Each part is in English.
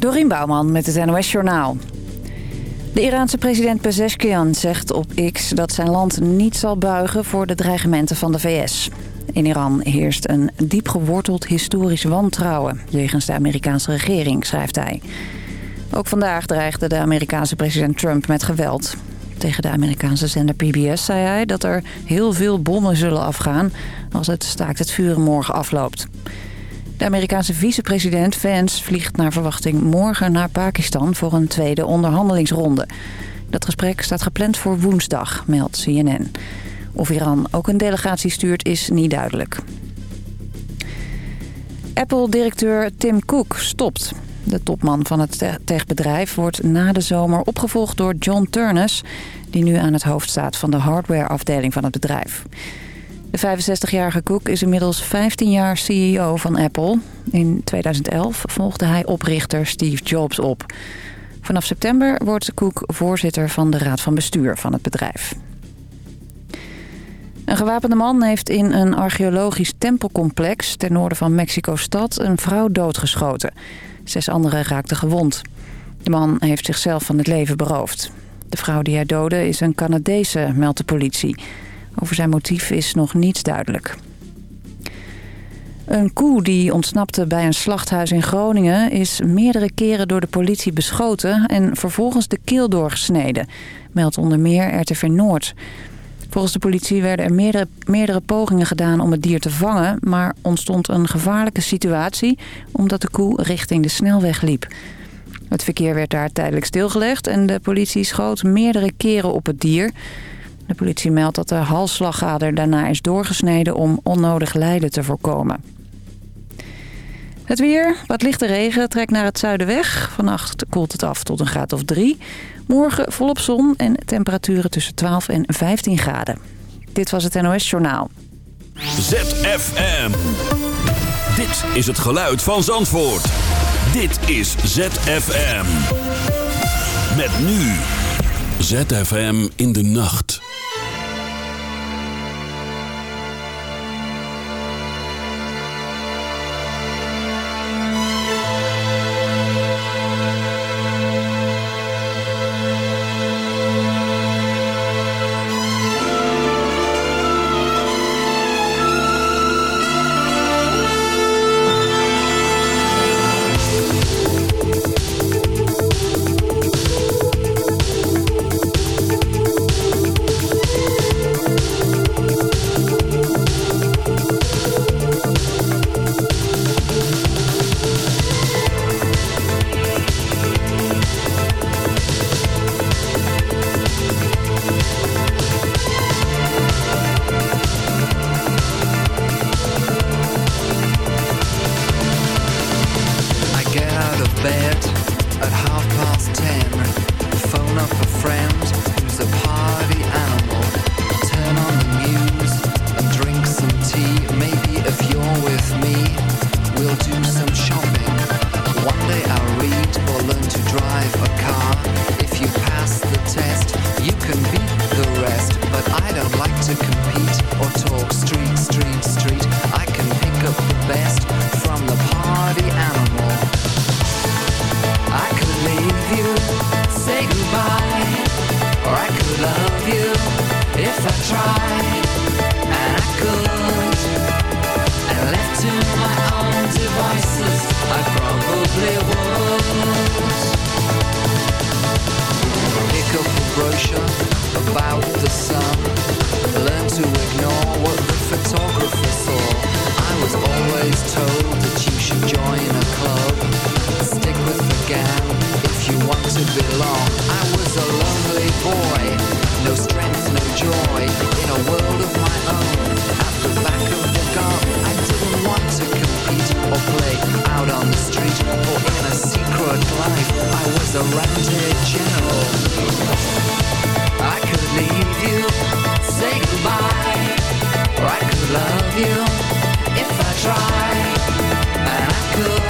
Dorien Bouwman met het NOS Journaal. De Iraanse president Pezeshkian zegt op X dat zijn land niet zal buigen voor de dreigementen van de VS. In Iran heerst een diep geworteld historisch wantrouwen jegens de Amerikaanse regering, schrijft hij. Ook vandaag dreigde de Amerikaanse president Trump met geweld. Tegen de Amerikaanse zender PBS zei hij dat er heel veel bommen zullen afgaan als het staakt het vuren morgen afloopt. De Amerikaanse vicepresident Vance vliegt naar verwachting morgen naar Pakistan voor een tweede onderhandelingsronde. Dat gesprek staat gepland voor woensdag, meldt CNN. Of Iran ook een delegatie stuurt is niet duidelijk. Apple-directeur Tim Cook stopt. De topman van het techbedrijf wordt na de zomer opgevolgd door John Turnus... die nu aan het hoofd staat van de hardwareafdeling van het bedrijf. De 65-jarige Cook is inmiddels 15 jaar CEO van Apple. In 2011 volgde hij oprichter Steve Jobs op. Vanaf september wordt Cook voorzitter van de raad van bestuur van het bedrijf. Een gewapende man heeft in een archeologisch tempelcomplex... ten noorden van Mexico-stad een vrouw doodgeschoten. Zes anderen raakten gewond. De man heeft zichzelf van het leven beroofd. De vrouw die hij doodde is een Canadese, meldt de politie... Over zijn motief is nog niets duidelijk. Een koe die ontsnapte bij een slachthuis in Groningen... is meerdere keren door de politie beschoten en vervolgens de keel doorgesneden. Meldt onder meer RTV Noord. Volgens de politie werden er meerdere, meerdere pogingen gedaan om het dier te vangen... maar ontstond een gevaarlijke situatie omdat de koe richting de snelweg liep. Het verkeer werd daar tijdelijk stilgelegd en de politie schoot meerdere keren op het dier... De politie meldt dat de halsslagader daarna is doorgesneden om onnodig lijden te voorkomen. Het weer, wat lichte regen, trekt naar het zuiden weg. Vannacht koelt het af tot een graad of drie. Morgen volop zon en temperaturen tussen 12 en 15 graden. Dit was het NOS Journaal. ZFM. Dit is het geluid van Zandvoort. Dit is ZFM. Met nu. ZFM in de nacht. say goodbye. Or I could love you if I tried, and I could. And left to my own devices, I probably would. Pick up a brochure about the sun. Learn to ignore what the photographer saw. I was always told that you should join want to belong. I was a lonely boy, no strength, no joy, in a world of my own. At the back of the gun, I didn't want to compete or play out on the street or in a secret life. I was a rented general. I could leave you, say goodbye, or I could love you if I tried, and I could.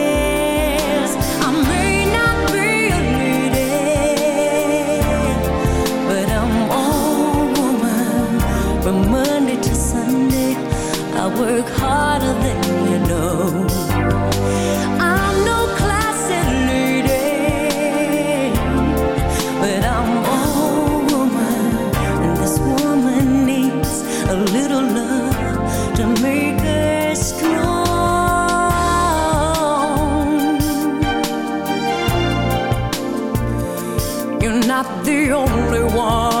work harder than you know. I'm no lady, but I'm woman, and this woman needs a little love to make her strong. You're not the only one.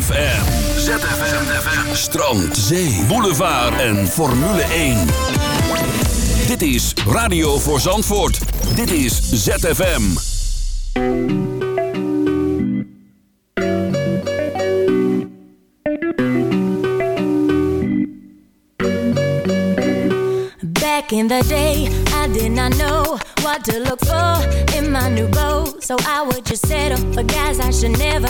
ZFM. ZFM. Strand, zee, boulevard en Formule 1. Dit is Radio voor Zandvoort. Dit is ZFM. Back in the day, I did not know what to look for in my new beau. So I would just settle for guys I should never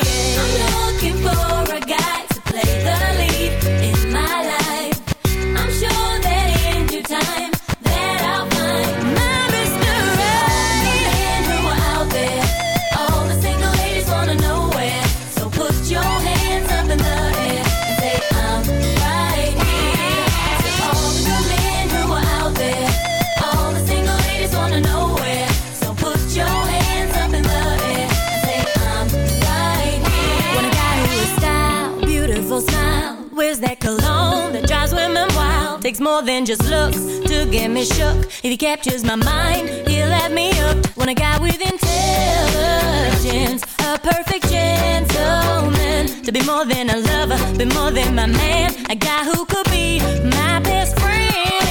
that cologne that drives women wild. Takes more than just looks to get me shook. If he captures my mind, he'll have me hooked. Want a guy with intelligence, a perfect gentleman. To be more than a lover, be more than my man. A guy who could be my best friend.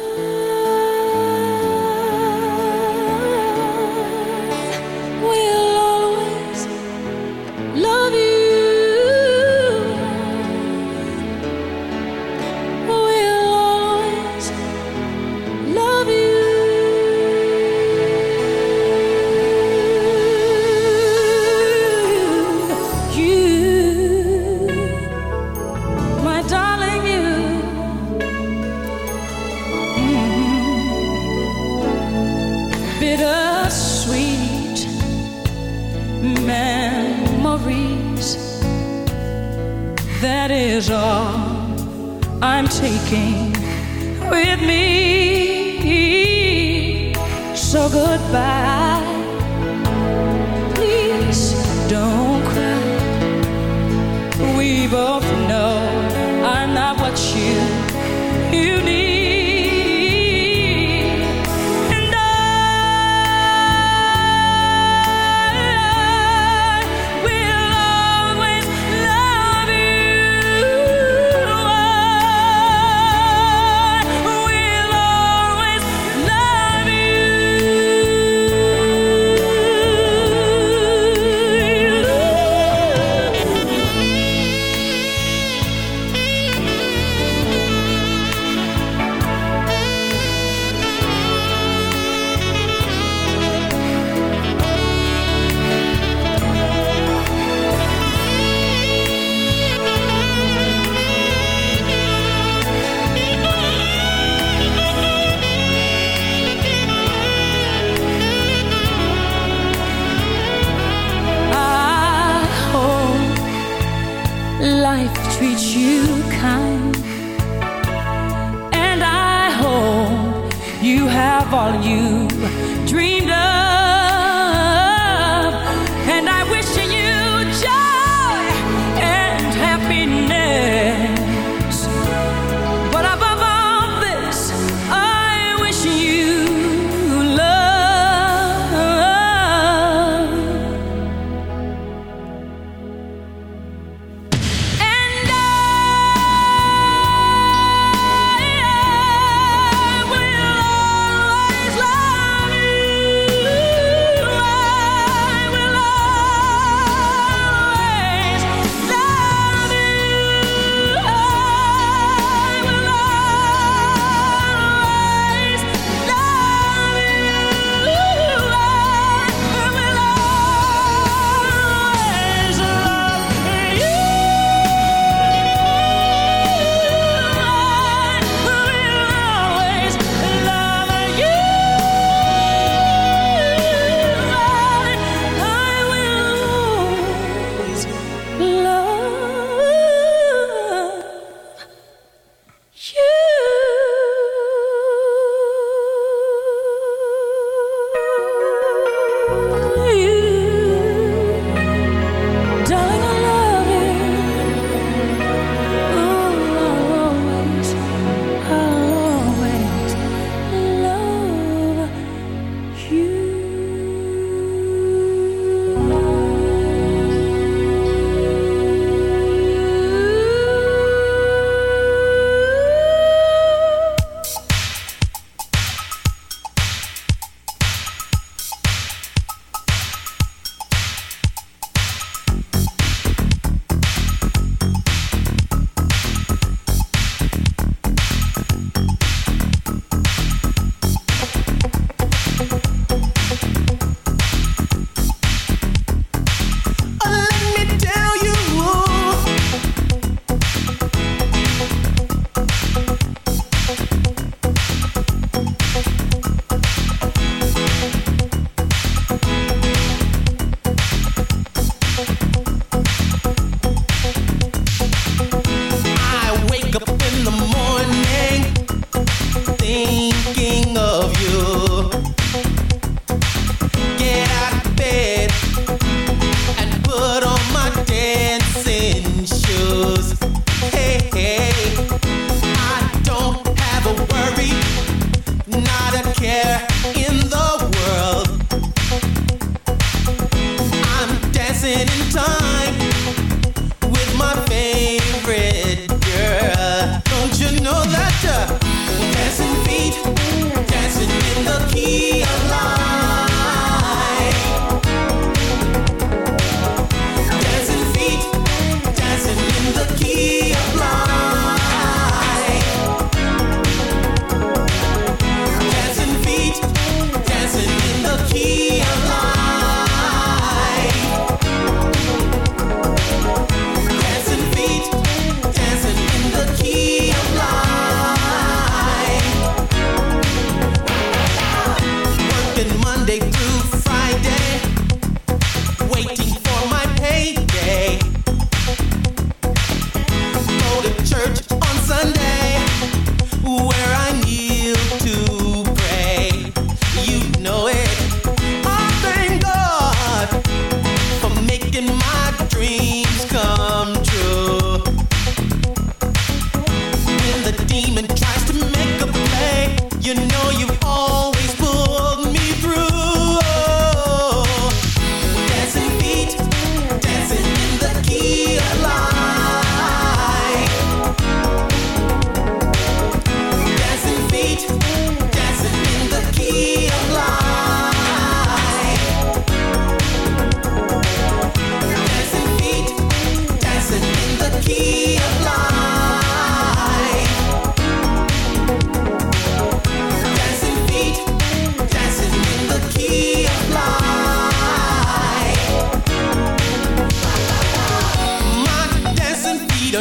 walking with me. So goodbye. Please don't cry. We both.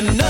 You're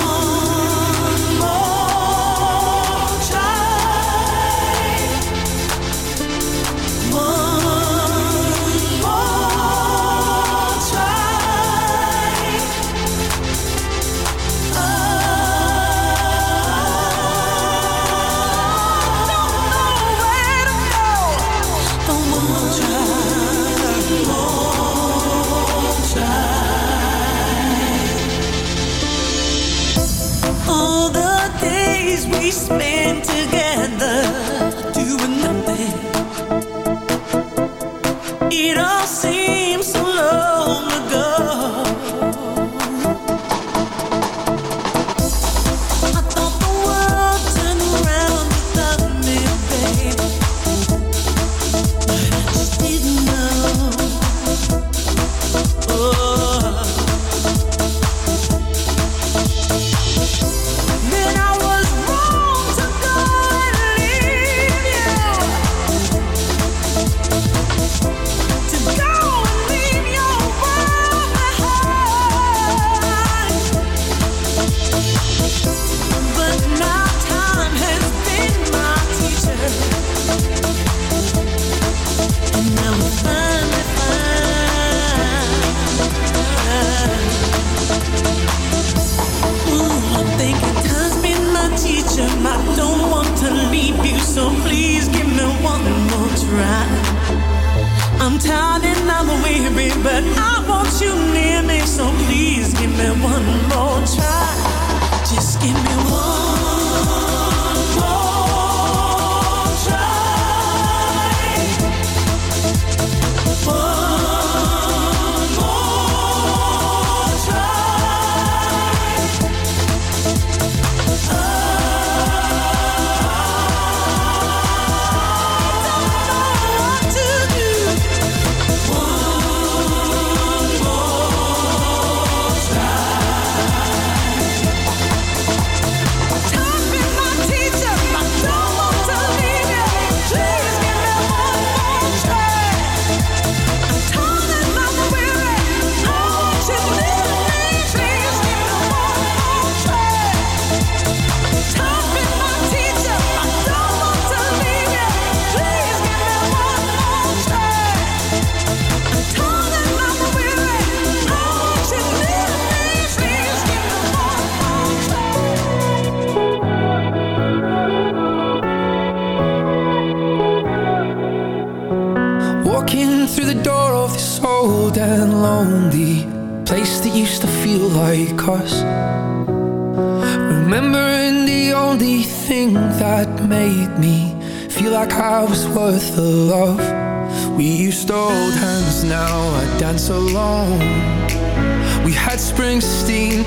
we spent together.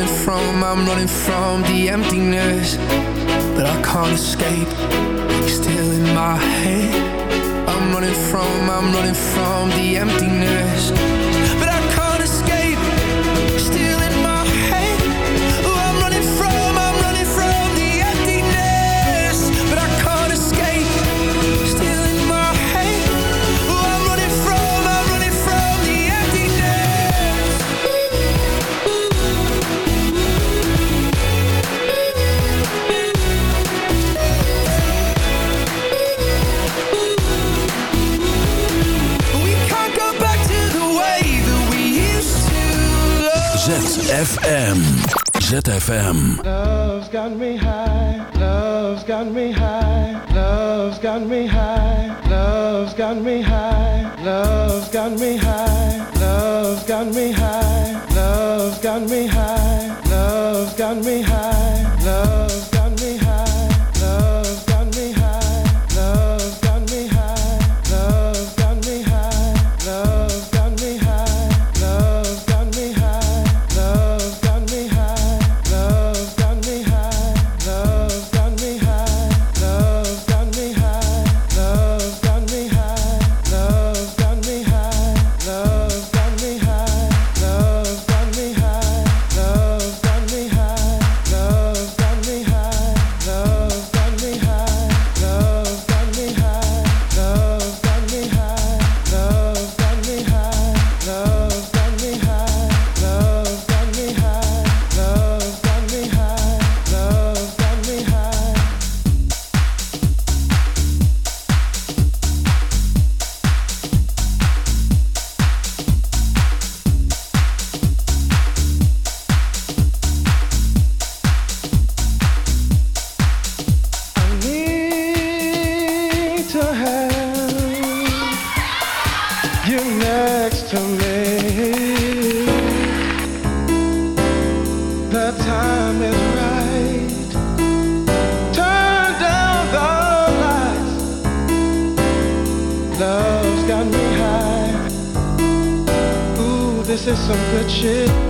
running from, I'm running from the emptiness that I can't escape. Still in my head, I'm running from, I'm running from the emptiness. some good shit.